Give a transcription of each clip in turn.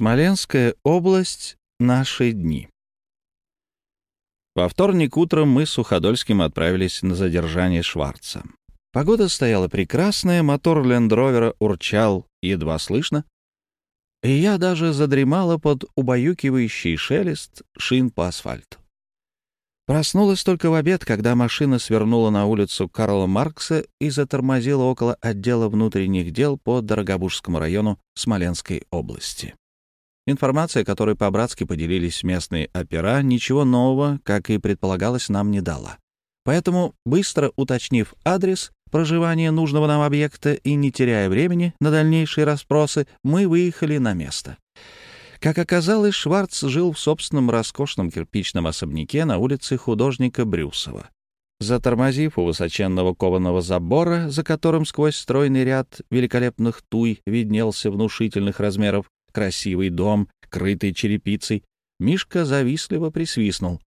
Смоленская область. Наши дни. Во вторник утром мы с Суходольским отправились на задержание Шварца. Погода стояла прекрасная, мотор лендровера урчал едва слышно, и я даже задремала под убаюкивающий шелест шин по асфальту. Проснулась только в обед, когда машина свернула на улицу Карла Маркса и затормозила около отдела внутренних дел по Дорогобужскому району Смоленской области. Информация, которой по-братски поделились местные опера, ничего нового, как и предполагалось, нам не дала. Поэтому, быстро уточнив адрес проживания нужного нам объекта и не теряя времени на дальнейшие расспросы, мы выехали на место. Как оказалось, Шварц жил в собственном роскошном кирпичном особняке на улице художника Брюсова. Затормозив у высоченного кованого забора, за которым сквозь стройный ряд великолепных туй виднелся внушительных размеров красивый дом, крытый черепицей, Мишка завистливо присвистнул.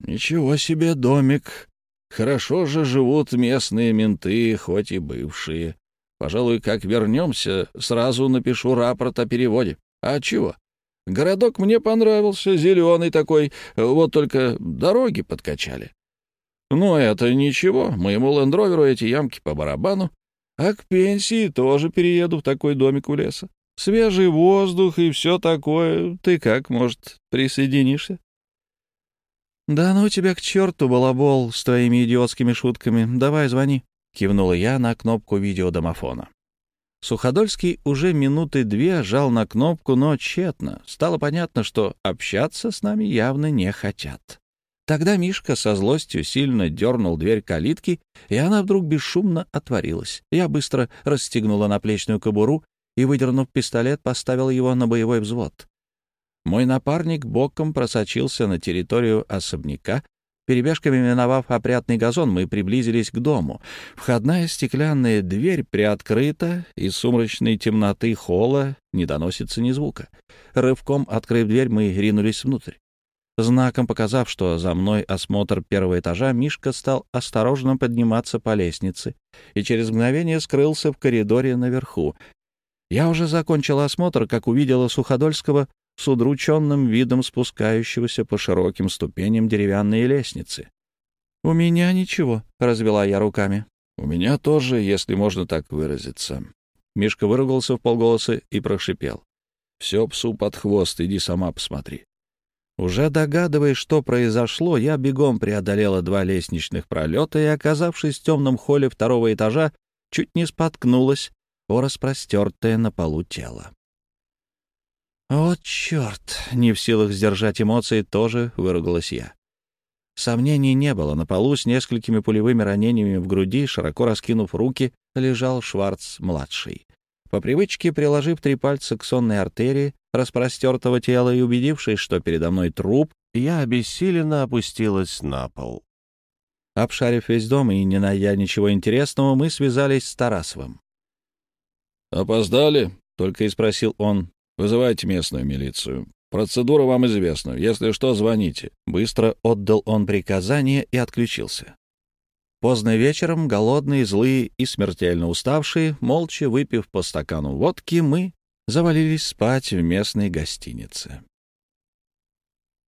«Ничего себе домик! Хорошо же живут местные менты, хоть и бывшие. Пожалуй, как вернемся, сразу напишу рапорт о переводе. А чего? Городок мне понравился, зеленый такой, вот только дороги подкачали. Но это ничего, моему лендроверу эти ямки по барабану, а к пенсии тоже перееду в такой домик у леса. Свежий воздух и все такое. Ты как, может, присоединишься? «Да ну тебя к черту, балабол, с твоими идиотскими шутками. Давай, звони», — кивнула я на кнопку видеодомофона. Суходольский уже минуты две жал на кнопку, но тщетно. Стало понятно, что общаться с нами явно не хотят. Тогда Мишка со злостью сильно дернул дверь калитки, и она вдруг бесшумно отворилась. Я быстро расстегнула наплечную кобуру и, выдернув пистолет, поставил его на боевой взвод. Мой напарник боком просочился на территорию особняка, Перебежками миновав опрятный газон, мы приблизились к дому. Входная стеклянная дверь приоткрыта, из сумрачной темноты холла не доносится ни звука. Рывком открыв дверь, мы ринулись внутрь. Знаком показав, что за мной осмотр первого этажа, Мишка стал осторожно подниматься по лестнице и через мгновение скрылся в коридоре наверху. Я уже закончил осмотр, как увидела Суходольского с удрученным видом спускающегося по широким ступеням деревянной лестницы. «У меня ничего», — развела я руками. «У меня тоже, если можно так выразиться». Мишка выругался в полголоса и прошипел. «Все псу под хвост, иди сама посмотри». Уже догадываясь, что произошло, я бегом преодолела два лестничных пролета и, оказавшись в темном холле второго этажа, чуть не споткнулась о распростертое на полу тело. «Вот черт!» — не в силах сдержать эмоции, тоже выругалась я. Сомнений не было. На полу с несколькими пулевыми ранениями в груди, широко раскинув руки, лежал Шварц-младший. По привычке, приложив три пальца к сонной артерии распростертого тела и убедившись, что передо мной труп, я обессиленно опустилась на пол. Обшарив весь дом и не найдя ничего интересного, мы связались с Тарасовым. «Опоздали?» — только и спросил он. Вызывайте местную милицию. Процедура вам известна. Если что, звоните». Быстро отдал он приказание и отключился. Поздно вечером, голодные, злые и смертельно уставшие, молча выпив по стакану водки, мы завалились спать в местной гостинице.